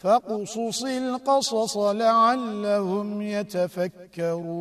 فاقصص القصص لعلهم يتفكرون